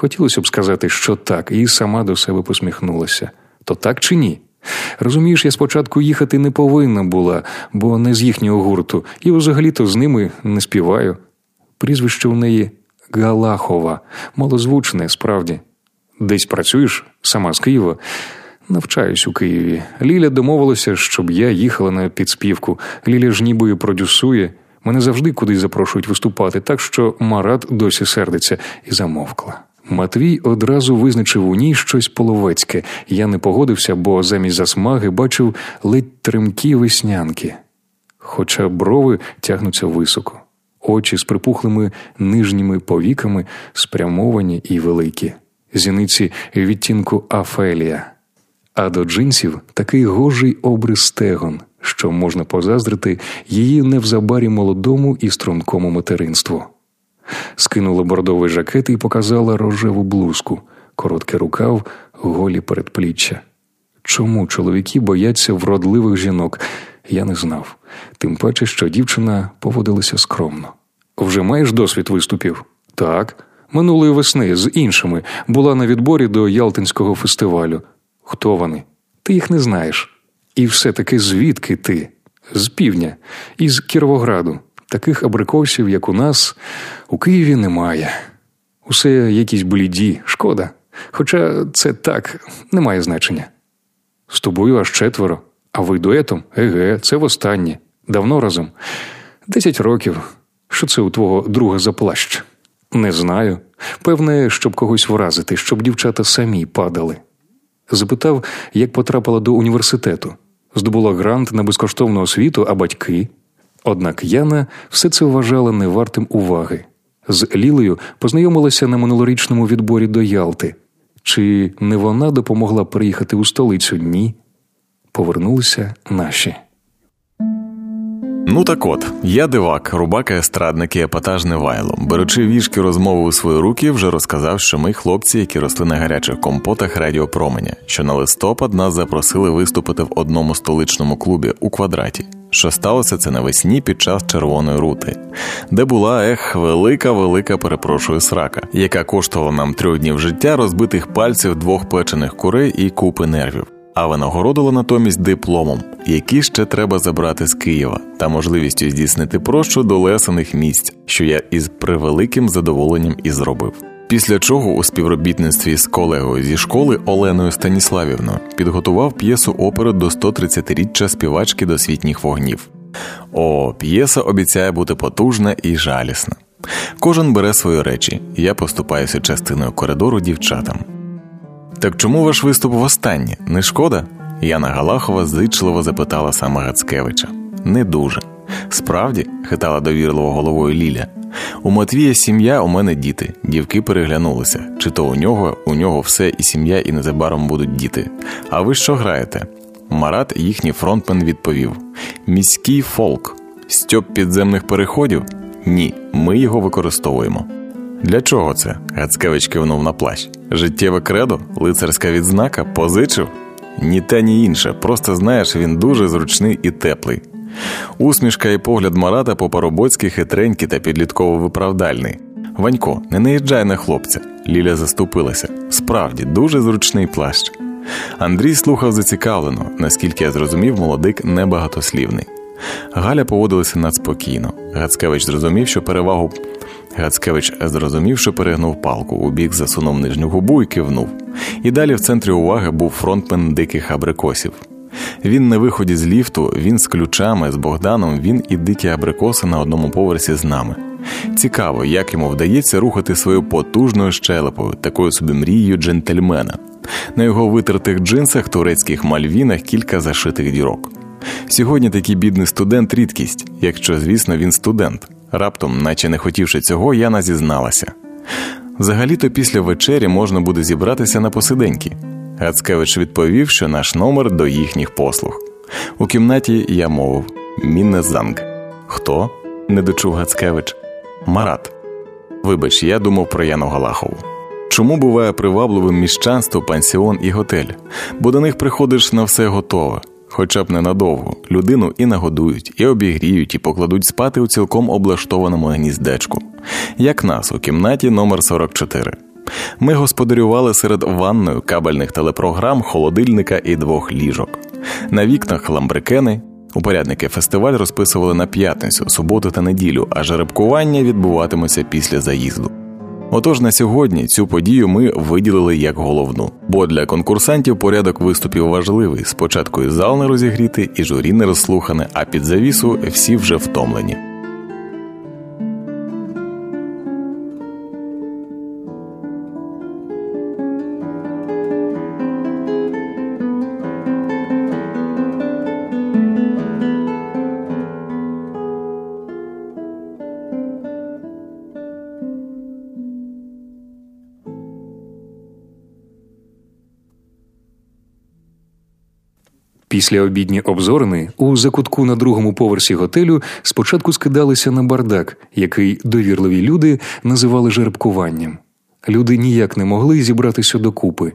Хотілося б сказати, що так, і сама до себе посміхнулася. То так чи ні? Розумієш, я спочатку їхати не повинна була, бо не з їхнього гурту, і взагалі-то з ними не співаю. Прізвище у неї Галахова, малозвучне, справді. Десь працюєш сама з Києва. Навчаюсь у Києві. Ліля домовилася, щоб я їхала на підспівку. Ліля ж ніби продюсує. Мене завжди кудись запрошують виступати, так що Марат досі сердиться і замовкла. Матвій одразу визначив у ній щось половецьке. Я не погодився, бо замість засмаги бачив ледь тремкі веснянки, хоча брови тягнуться високо, очі з припухлими нижніми повіками спрямовані і великі, зіниці відтінку Афелія. А до джинсів такий гожий обрис стегон, що можна позаздрити її невзабарі молодому і стрункому материнству скинула бордовий жакет і показала рожеву блузку, короткий рукав, голі передпліччя. Чому чоловіки бояться вродливих жінок, я не знав, тим паче, що дівчина поводилася скромно. Вже маєш досвід виступів? Так. Минулої весни з іншими була на відборі до Ялтинського фестивалю. Хто вони? Ти їх не знаєш. І все-таки звідки ти? З півдня, із Кіровограду. Таких абрикосів, як у нас, у Києві немає. Усе якісь бліді, шкода. Хоча це так не має значення. З тобою аж четверо, а ви дуетом? Еге, це востаннє. Давно разом. Десять років. Що це у твого друга за плащ? Не знаю. Певне, щоб когось вразити, щоб дівчата самі падали. Запитав, як потрапила до університету. Здобула грант на безкоштовну освіту, а батьки. Однак Яна все це вважала невартим уваги. З Лілею познайомилася на минулорічному відборі до Ялти. Чи не вона допомогла приїхати у столицю? Ні. Повернулися наші. Ну так от, я дивак, рубака естрадник і епатажне вайло. Беручи вішки розмови у свої руки, вже розказав, що ми хлопці, які росли на гарячих компотах радіопроменя, що на листопад нас запросили виступити в одному столичному клубі у квадраті. Що сталося це навесні під час червоної рути, де була ех, велика, велика, перепрошую, срака, яка коштувала нам трьох днів життя, розбитих пальців, двох печених курей і купи нервів а винагородила натомість дипломом, який ще треба забрати з Києва, та можливістю здійснити прощу до лесаних місць, що я із превеликим задоволенням і зробив. Після чого у співробітництві з колегою зі школи Оленою Станіславівною підготував п'єсу опери до 130-річчя співачки досвітніх вогнів. О, п'єса обіцяє бути потужна і жалісна. Кожен бере свої речі, я поступаюся частиною коридору дівчатам. Так чому ваш виступ востаннє? Не шкода? Яна Галахова зичливо запитала саме Гацкевича. Не дуже. Справді, хитала довірливо головою Ліля. У Матвія сім'я, у мене діти. Дівки переглянулися. Чи то у нього, у нього все і сім'я, і незабаром будуть діти. А ви що граєте? Марат, їхній фронтмен, відповів: Міський фолк. Стьоп підземних переходів? Ні, ми його використовуємо. Для чого це? Гацкевич кивнув на плащ. Життєве кредо, лицарська відзнака, позичив? Ні те, ні інше. Просто знаєш, він дуже зручний і теплий. Усмішка і погляд Марата по паробоцьки хитренький та підлітково виправдальний. Ванько, не наїжджай на хлопця. Ліля заступилася. Справді, дуже зручний плащ. Андрій слухав зацікавлено, наскільки я зрозумів, молодик небагатослівний. Галя поводилася надспокійно. Гацкевич зрозумів, що перевагу Гацкевич зрозумів, що перегнув палку, у бік засунув нижню губу і кивнув. І далі в центрі уваги був фронтмен диких абрикосів. Він на виході з ліфту, він з ключами, з Богданом, він і дикі абрикоси на одному поверсі з нами. Цікаво, як йому вдається рухати свою потужною щелепою, такою собі мрією джентльмена. На його витертих джинсах, турецьких мальвінах кілька зашитих дірок. Сьогодні такий бідний студент рідкість, якщо, звісно, він студент. Раптом, наче не хотівши цього, Яна зізналася. Взагалі-то після вечері можна буде зібратися на посиденьки. Гацкевич відповів, що наш номер до їхніх послуг. У кімнаті я мовив Міннезанг. Хто? не дочув Гацкевич. Марат. Вибач, я думав про Яну Галахову. Чому буває привабливим міщанство, пансіон і готель? Бо до них приходиш на все готове хоча б ненадовго, людину і нагодують, і обігріють, і покладуть спати у цілком облаштованому гніздечку, як нас у кімнаті номер 44 Ми господарювали серед ванною, кабельних телепрограм, холодильника і двох ліжок. На вікнах ламбрикени. Упорядники фестиваль розписували на п'ятницю, суботу та неділю, а жеребкування відбуватиметься після заїзду. Отож на сьогодні цю подію ми виділили як головну, бо для конкурсантів порядок виступів важливий. Спочатку і зал не розігріти, і журі не розслухане, а під завісу всі вже втомлені. Після обідні обзорини у закутку на другому поверсі готелю спочатку скидалися на бардак, який довірливі люди називали жеребкуванням. Люди ніяк не могли зібратися докупи.